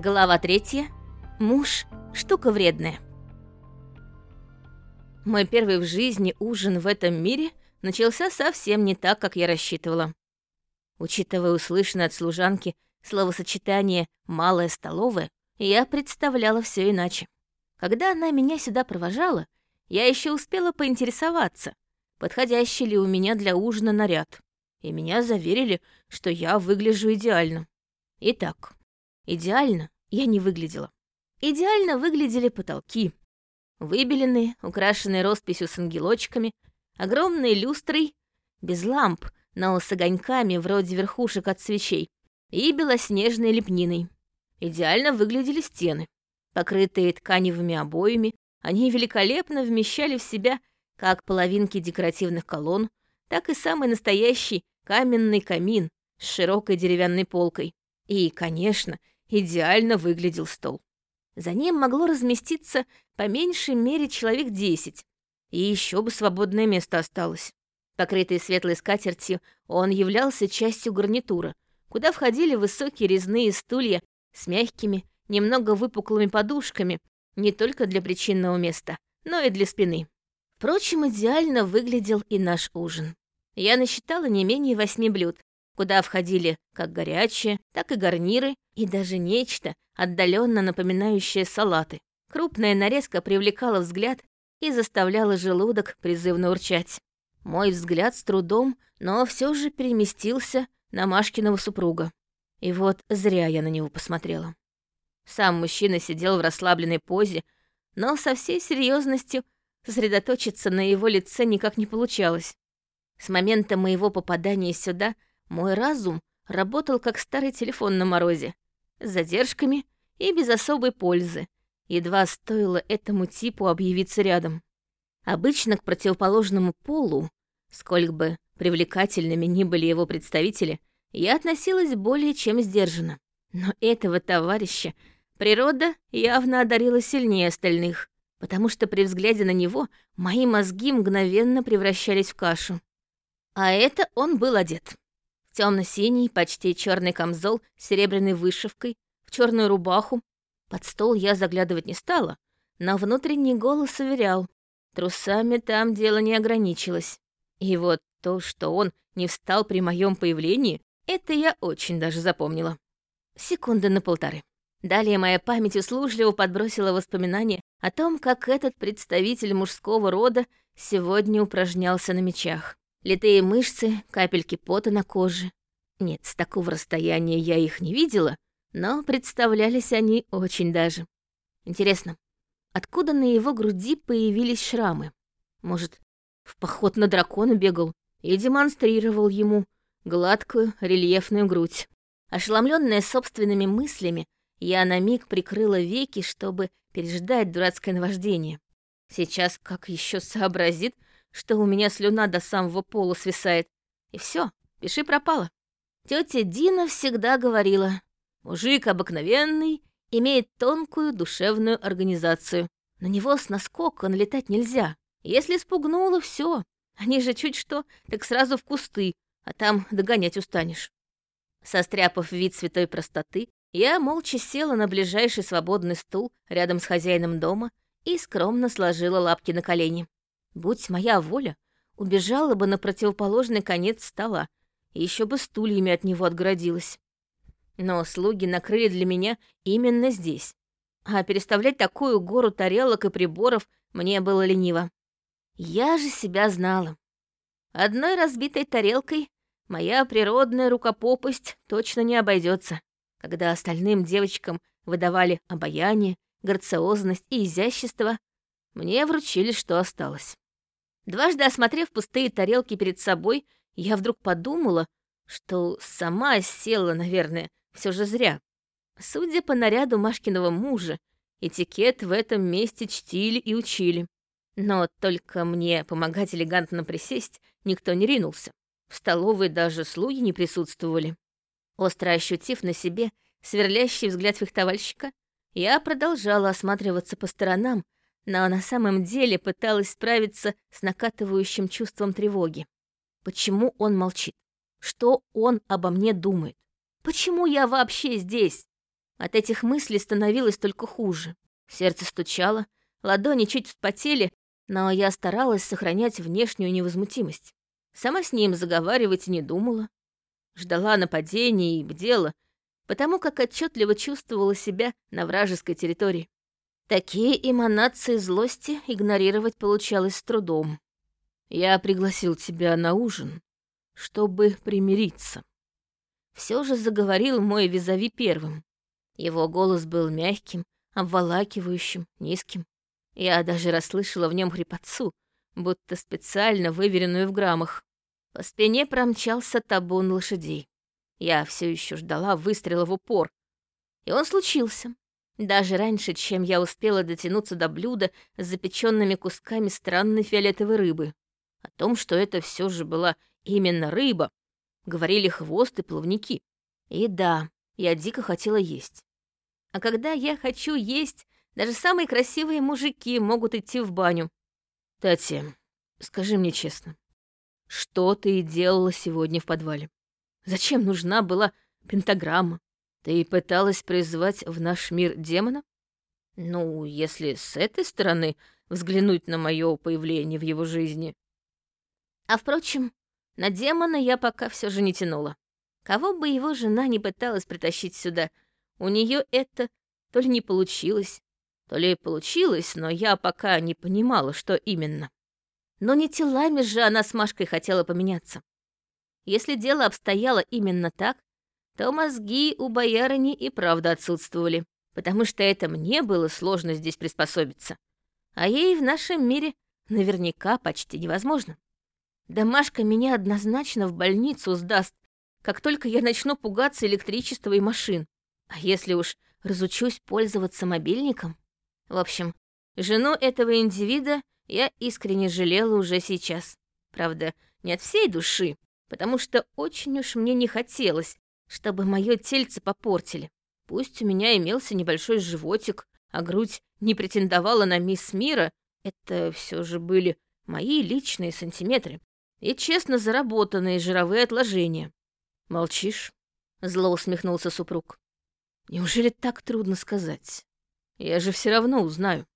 Глава третья. Муж – штука вредная. Мой первый в жизни ужин в этом мире начался совсем не так, как я рассчитывала. Учитывая услышанное от служанки словосочетание «малая столовая», я представляла все иначе. Когда она меня сюда провожала, я еще успела поинтересоваться, подходящий ли у меня для ужина наряд. И меня заверили, что я выгляжу идеально. Итак, Идеально я не выглядела. Идеально выглядели потолки. Выбеленные, украшенные росписью с ангелочками, огромные люстрой, без ламп, но с огоньками вроде верхушек от свечей, и белоснежной лепниной. Идеально выглядели стены. Покрытые тканевыми обоями, они великолепно вмещали в себя как половинки декоративных колонн, так и самый настоящий каменный камин с широкой деревянной полкой. И, конечно, идеально выглядел стол. За ним могло разместиться по меньшей мере человек десять, и еще бы свободное место осталось. Покрытый светлой скатертью, он являлся частью гарнитура, куда входили высокие резные стулья с мягкими, немного выпуклыми подушками, не только для причинного места, но и для спины. Впрочем, идеально выглядел и наш ужин. Я насчитала не менее восьми блюд, куда входили как горячие, так и гарниры и даже нечто, отдаленно напоминающее салаты. Крупная нарезка привлекала взгляд и заставляла желудок призывно урчать. Мой взгляд с трудом, но все же переместился на Машкиного супруга. И вот зря я на него посмотрела. Сам мужчина сидел в расслабленной позе, но со всей серьезностью сосредоточиться на его лице никак не получалось. С момента моего попадания сюда — мой разум работал как старый телефон на морозе, с задержками и без особой пользы. Едва стоило этому типу объявиться рядом. Обычно к противоположному полу, сколько бы привлекательными ни были его представители, я относилась более чем сдержанно. Но этого товарища природа явно одарила сильнее остальных, потому что при взгляде на него мои мозги мгновенно превращались в кашу. А это он был одет темно-синий, почти черный камзол с серебряной вышивкой, в черную рубаху. Под стол я заглядывать не стала, но внутренний голос уверял, трусами там дело не ограничилось. И вот то, что он не встал при моем появлении, это я очень даже запомнила. Секунды на полторы. Далее моя память услужливо подбросила воспоминания о том, как этот представитель мужского рода сегодня упражнялся на мечах. Литые мышцы, капельки пота на коже. Нет, с такого расстояния я их не видела, но представлялись они очень даже. Интересно, откуда на его груди появились шрамы? Может, в поход на дракона бегал и демонстрировал ему гладкую рельефную грудь. Ошеломленная собственными мыслями, я на миг прикрыла веки, чтобы переждать дурацкое наваждение. Сейчас как еще сообразит, что у меня слюна до самого пола свисает. И все, пиши пропало. Тетя Дина всегда говорила, мужик обыкновенный имеет тонкую душевную организацию. На него с наскока налетать нельзя. Если спугнуло, все. Они же чуть что, так сразу в кусты, а там догонять устанешь. Состряпав вид святой простоты, я молча села на ближайший свободный стул рядом с хозяином дома и скромно сложила лапки на колени. Будь моя воля, убежала бы на противоположный конец стола, и еще бы стульями от него отгородилась. Но слуги накрыли для меня именно здесь. А переставлять такую гору тарелок и приборов мне было лениво. Я же себя знала. Одной разбитой тарелкой моя природная рукопопость точно не обойдется, когда остальным девочкам выдавали обаяние, грациозность и изящество, мне вручили, что осталось. Дважды осмотрев пустые тарелки перед собой, я вдруг подумала, что сама села, наверное, все же зря. Судя по наряду Машкиного мужа, этикет в этом месте чтили и учили. Но только мне помогать элегантно присесть никто не ринулся. В столовой даже слуги не присутствовали. Остро ощутив на себе сверлящий взгляд фехтовальщика, я продолжала осматриваться по сторонам, но на самом деле пыталась справиться с накатывающим чувством тревоги. Почему он молчит? Что он обо мне думает? Почему я вообще здесь? От этих мыслей становилось только хуже. Сердце стучало, ладони чуть вспотели, но я старалась сохранять внешнюю невозмутимость. Сама с ним заговаривать не думала. Ждала нападения и бдела, потому как отчетливо чувствовала себя на вражеской территории. Такие эманации злости игнорировать получалось с трудом. «Я пригласил тебя на ужин, чтобы примириться». Все же заговорил мой визави первым. Его голос был мягким, обволакивающим, низким. Я даже расслышала в нем хрипотцу, будто специально выверенную в граммах. По спине промчался табун лошадей. Я все еще ждала выстрела в упор. И он случился. Даже раньше, чем я успела дотянуться до блюда с запеченными кусками странной фиолетовой рыбы. О том, что это все же была именно рыба, говорили хвост и плавники. И да, я дико хотела есть. А когда я хочу есть, даже самые красивые мужики могут идти в баню. Тати, скажи мне честно, что ты делала сегодня в подвале? Зачем нужна была пентаграмма? Ты пыталась призвать в наш мир демона? Ну, если с этой стороны взглянуть на мое появление в его жизни. А впрочем, на демона я пока все же не тянула. Кого бы его жена не пыталась притащить сюда, у нее это то ли не получилось, то ли получилось, но я пока не понимала, что именно. Но не телами же она с Машкой хотела поменяться. Если дело обстояло именно так, то мозги у боярыни и правда отсутствовали, потому что это мне было сложно здесь приспособиться. А ей в нашем мире наверняка почти невозможно. Да Машка меня однозначно в больницу сдаст, как только я начну пугаться электричества и машин. А если уж разучусь пользоваться мобильником? В общем, жену этого индивида я искренне жалела уже сейчас. Правда, не от всей души, потому что очень уж мне не хотелось, чтобы мое тельце попортили. Пусть у меня имелся небольшой животик, а грудь не претендовала на мисс мира, это все же были мои личные сантиметры и честно заработанные жировые отложения. «Молчишь?» — зло усмехнулся супруг. «Неужели так трудно сказать? Я же все равно узнаю.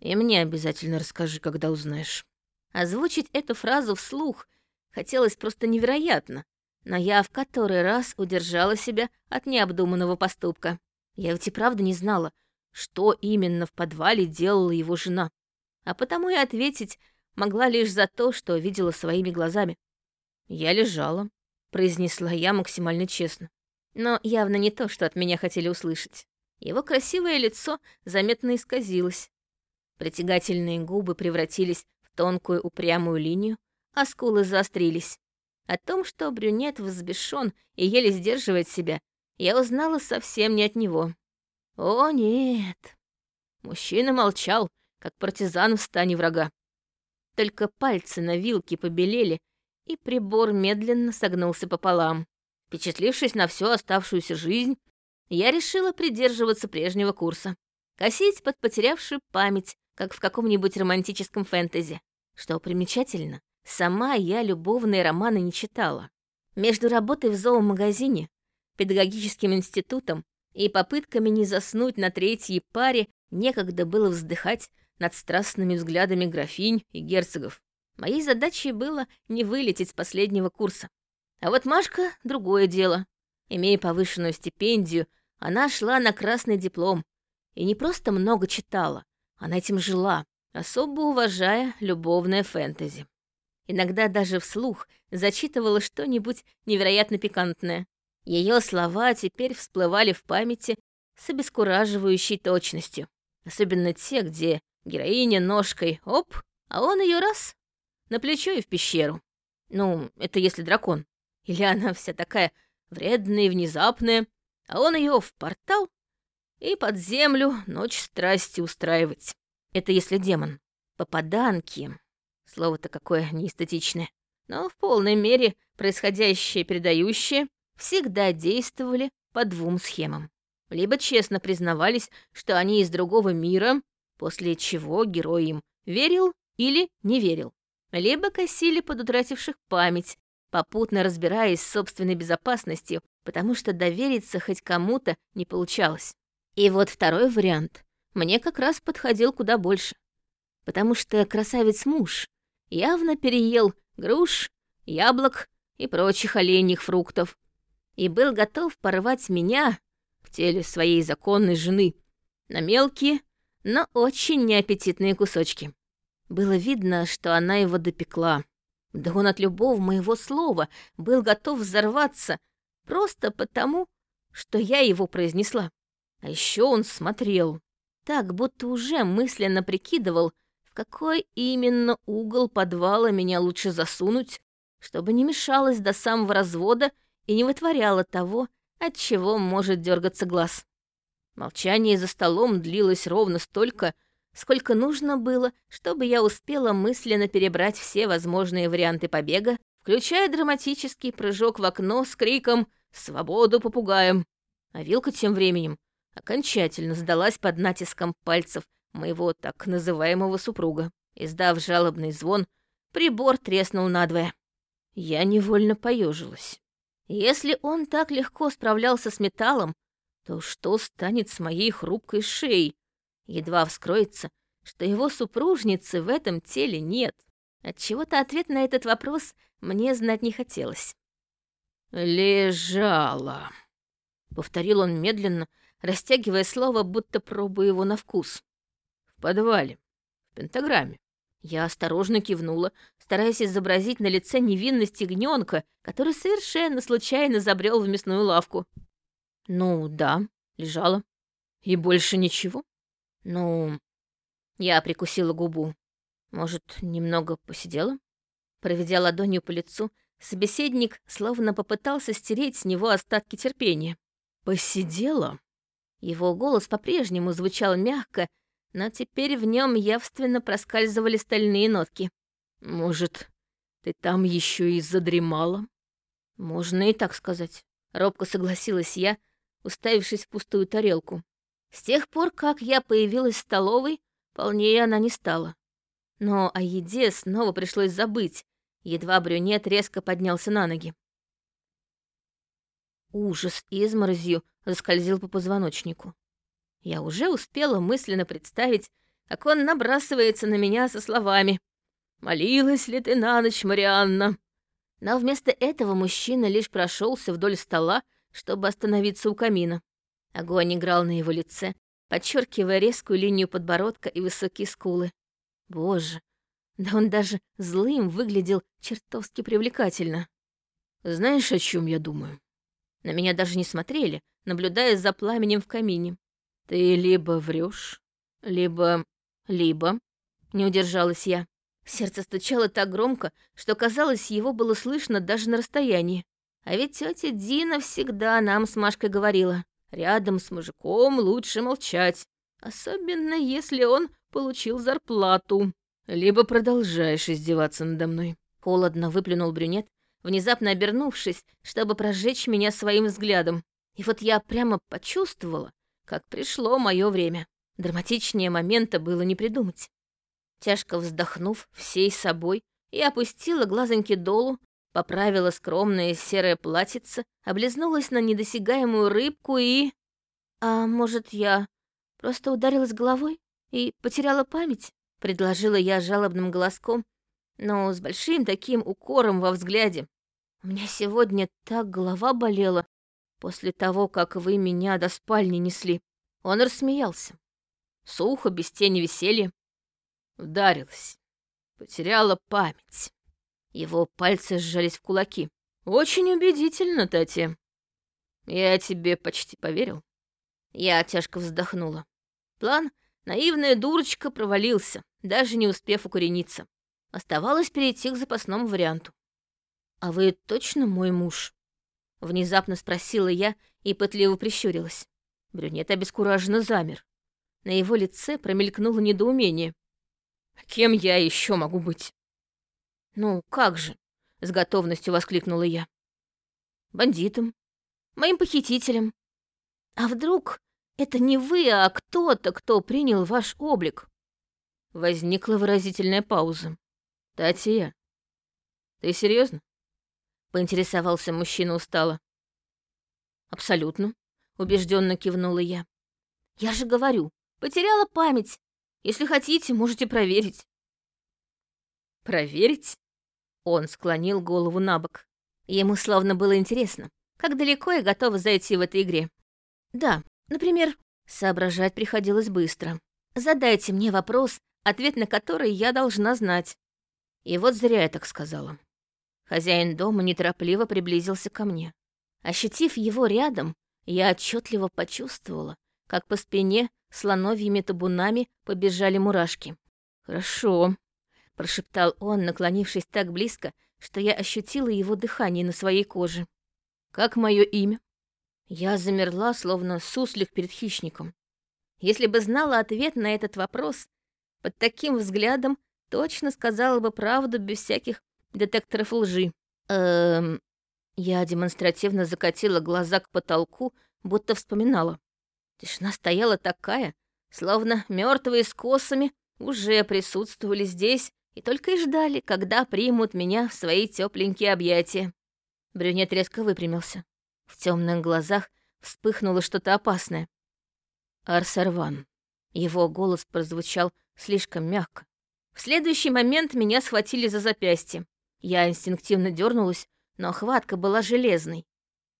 И мне обязательно расскажи, когда узнаешь». Озвучить эту фразу вслух хотелось просто невероятно, но я в который раз удержала себя от необдуманного поступка. Я ведь и правда не знала, что именно в подвале делала его жена. А потому и ответить могла лишь за то, что видела своими глазами. «Я лежала», — произнесла я максимально честно. Но явно не то, что от меня хотели услышать. Его красивое лицо заметно исказилось. Притягательные губы превратились в тонкую упрямую линию, а скулы заострились. О том, что брюнет взбешен и еле сдерживает себя, я узнала совсем не от него. О, нет. Мужчина молчал, как партизан в стане врага. Только пальцы на вилке побелели, и прибор медленно согнулся пополам. Впечатлившись на всю оставшуюся жизнь, я решила придерживаться прежнего курса. Косить под потерявшую память, как в каком-нибудь романтическом фэнтези. Что примечательно, сама я любовные романы не читала. Между работой в зоомагазине, педагогическим институтом и попытками не заснуть на третьей паре некогда было вздыхать над страстными взглядами графинь и герцогов. Моей задачей было не вылететь с последнего курса. А вот Машка — другое дело. Имея повышенную стипендию, она шла на красный диплом. И не просто много читала, она этим жила, особо уважая любовное фэнтези. Иногда даже вслух зачитывала что-нибудь невероятно пикантное. Ее слова теперь всплывали в памяти с обескураживающей точностью. Особенно те, где Героиня ножкой, оп, а он ее раз, на плечо и в пещеру. Ну, это если дракон. Или она вся такая вредная и внезапная, а он ее в портал и под землю ночь страсти устраивать. Это если демон. Попаданки. Слово-то какое неэстетичное. Но в полной мере происходящее и передающее всегда действовали по двум схемам. Либо честно признавались, что они из другого мира, после чего герой им верил или не верил. Либо косили под утративших память, попутно разбираясь с собственной безопасностью, потому что довериться хоть кому-то не получалось. И вот второй вариант мне как раз подходил куда больше, потому что красавец-муж явно переел груш, яблок и прочих оленьих фруктов и был готов порвать меня в теле своей законной жены на мелкие, но очень неаппетитные кусочки. Было видно, что она его допекла. Да он от любого моего слова был готов взорваться просто потому, что я его произнесла. А еще он смотрел, так будто уже мысленно прикидывал, какой именно угол подвала меня лучше засунуть, чтобы не мешалось до самого развода и не вытворяло того, от чего может дергаться глаз. Молчание за столом длилось ровно столько, сколько нужно было, чтобы я успела мысленно перебрать все возможные варианты побега, включая драматический прыжок в окно с криком «Свободу попугаем!». А вилка тем временем окончательно сдалась под натиском пальцев моего так называемого супруга. Издав жалобный звон, прибор треснул надвое. Я невольно поежилась. Если он так легко справлялся с металлом, то что станет с моей хрупкой шеей? Едва вскроется, что его супружницы в этом теле нет. Отчего-то ответ на этот вопрос мне знать не хотелось. «Лежала», — повторил он медленно, растягивая слово, будто пробуя его на вкус. «В подвале, в пентаграмме». Я осторожно кивнула, стараясь изобразить на лице невинность ягнёнка, который совершенно случайно забрел в мясную лавку. «Ну, да, лежала. И больше ничего?» «Ну...» Я прикусила губу. «Может, немного посидела?» Проведя ладонью по лицу, собеседник словно попытался стереть с него остатки терпения. «Посидела?» Его голос по-прежнему звучал мягко, но теперь в нем явственно проскальзывали стальные нотки. «Может, ты там еще и задремала?» «Можно и так сказать», — робко согласилась я, уставившись в пустую тарелку. С тех пор, как я появилась в столовой, полнее она не стала. Но о еде снова пришлось забыть, едва брюнет резко поднялся на ноги. Ужас изморозью заскользил по позвоночнику. Я уже успела мысленно представить, как он набрасывается на меня со словами «Молилась ли ты на ночь, Марианна?» Но вместо этого мужчина лишь прошелся вдоль стола, чтобы остановиться у камина. Огонь играл на его лице, подчеркивая резкую линию подбородка и высокие скулы. Боже, да он даже злым выглядел чертовски привлекательно. Знаешь, о чем я думаю? На меня даже не смотрели, наблюдая за пламенем в камине. Ты либо врешь, либо... либо... Не удержалась я. Сердце стучало так громко, что, казалось, его было слышно даже на расстоянии. А ведь тетя Дина всегда нам с Машкой говорила, рядом с мужиком лучше молчать, особенно если он получил зарплату. Либо продолжаешь издеваться надо мной. Холодно выплюнул брюнет, внезапно обернувшись, чтобы прожечь меня своим взглядом. И вот я прямо почувствовала, как пришло мое время. Драматичнее момента было не придумать. Тяжко вздохнув всей собой, я опустила глазоньки долу, поправила скромное серое платьице, облизнулась на недосягаемую рыбку и... «А может, я просто ударилась головой и потеряла память?» — предложила я жалобным голоском, но с большим таким укором во взгляде. «У меня сегодня так голова болела после того, как вы меня до спальни несли». Он рассмеялся. Сухо, без тени веселья. Ударилась. Потеряла память. Его пальцы сжались в кулаки. «Очень убедительно, Тати. Я тебе почти поверил». Я тяжко вздохнула. План «Наивная дурочка» провалился, даже не успев укорениться. Оставалось перейти к запасному варианту. «А вы точно мой муж?» Внезапно спросила я и пытливо прищурилась. Брюнет обескураженно замер. На его лице промелькнуло недоумение. «Кем я еще могу быть?» «Ну, как же?» — с готовностью воскликнула я. «Бандитом. Моим похитителем. А вдруг это не вы, а кто-то, кто принял ваш облик?» Возникла выразительная пауза. «Татья, ты серьезно? Поинтересовался мужчина устало. «Абсолютно», — убежденно кивнула я. Я же говорю, потеряла память. Если хотите, можете проверить». «Проверить?» Он склонил голову на бок. Ему словно было интересно, как далеко я готова зайти в этой игре. Да, например, соображать приходилось быстро. Задайте мне вопрос, ответ на который я должна знать. И вот зря я так сказала. Хозяин дома неторопливо приблизился ко мне. Ощутив его рядом, я отчетливо почувствовала, как по спине слоновьими табунами побежали мурашки. «Хорошо», — прошептал он, наклонившись так близко, что я ощутила его дыхание на своей коже. «Как мое имя?» Я замерла, словно суслик перед хищником. Если бы знала ответ на этот вопрос, под таким взглядом точно сказала бы правду без всяких детекторов лжи. Эм... Я демонстративно закатила глаза к потолку, будто вспоминала. Тишина стояла такая, словно мертвые с косами уже присутствовали здесь и только и ждали, когда примут меня в свои тепленькие объятия. Брюнет резко выпрямился. В темных глазах вспыхнуло что-то опасное. Арсарван. Его голос прозвучал слишком мягко. В следующий момент меня схватили за запястье. Я инстинктивно дернулась, но охватка была железной.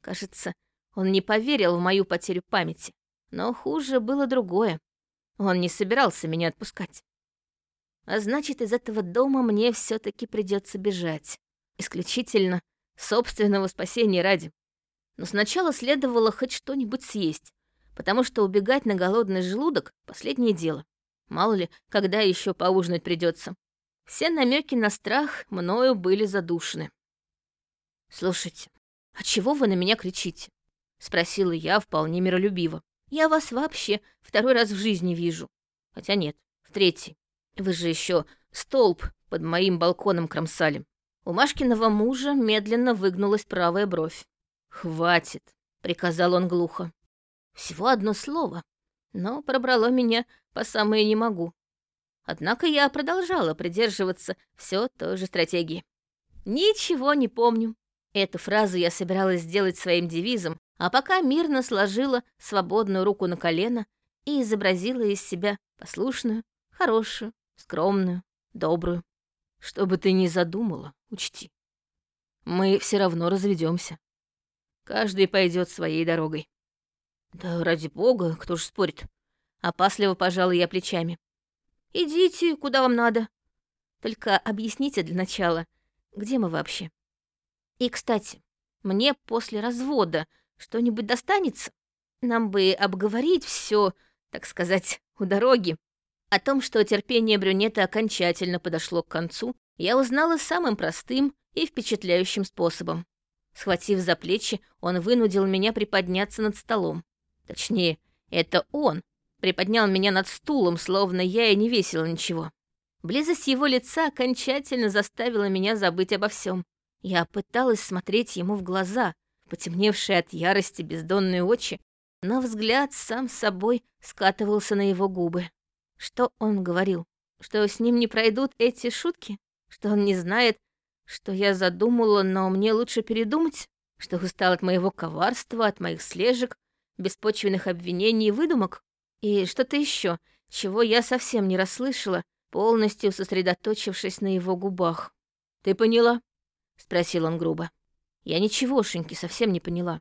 Кажется, он не поверил в мою потерю памяти. Но хуже было другое. Он не собирался меня отпускать. А значит, из этого дома мне все таки придется бежать. Исключительно собственного спасения ради. Но сначала следовало хоть что-нибудь съесть, потому что убегать на голодный желудок — последнее дело. Мало ли, когда еще поужинать придется. Все намеки на страх мною были задушены. «Слушайте, а чего вы на меня кричите?» — спросила я вполне миролюбиво. «Я вас вообще второй раз в жизни вижу. Хотя нет, в третий. Вы же еще столб под моим балконом кромсали. У Машкиного мужа медленно выгнулась правая бровь. «Хватит», — приказал он глухо. Всего одно слово, но пробрало меня по самое не могу. Однако я продолжала придерживаться все той же стратегии. «Ничего не помню». Эту фразу я собиралась сделать своим девизом, а пока мирно сложила свободную руку на колено и изобразила из себя послушную, хорошую, скромную, добрую. Что бы ты ни задумала, учти. Мы все равно разведемся. Каждый пойдет своей дорогой. Да ради бога, кто ж спорит? Опасливо пожала я плечами. Идите, куда вам надо. Только объясните для начала, где мы вообще. И, кстати, мне после развода что-нибудь достанется? Нам бы обговорить все, так сказать, у дороги. О том, что терпение брюнета окончательно подошло к концу, я узнала самым простым и впечатляющим способом. Схватив за плечи, он вынудил меня приподняться над столом. Точнее, это он приподнял меня над стулом, словно я и не весила ничего. Близость его лица окончательно заставила меня забыть обо всем. Я пыталась смотреть ему в глаза, потемневшие от ярости бездонные очи, но взгляд сам собой скатывался на его губы. Что он говорил? Что с ним не пройдут эти шутки? Что он не знает, что я задумала, но мне лучше передумать? Что устал от моего коварства, от моих слежек, беспочвенных обвинений и выдумок? И что-то еще, чего я совсем не расслышала, полностью сосредоточившись на его губах. «Ты поняла?» — спросил он грубо. Я ничегошеньки совсем не поняла.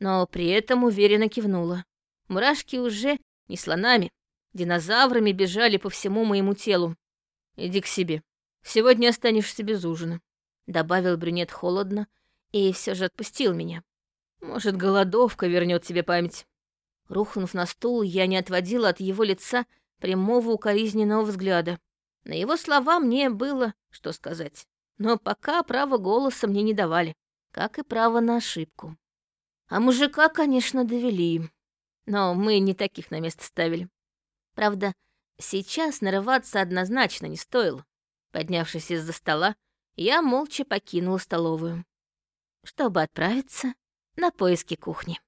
Но при этом уверенно кивнула. Мурашки уже не слонами, Динозаврами бежали по всему моему телу. Иди к себе. Сегодня останешься без ужина», — добавил брюнет холодно и все же отпустил меня. «Может, голодовка вернет тебе память». Рухнув на стул, я не отводила от его лица прямого укоризненного взгляда. На его слова мне было что сказать. Но пока право голоса мне не давали, как и право на ошибку. А мужика, конечно, довели. Но мы не таких на место ставили. Правда, сейчас нарываться однозначно не стоило. Поднявшись из-за стола, я молча покинула столовую, чтобы отправиться на поиски кухни.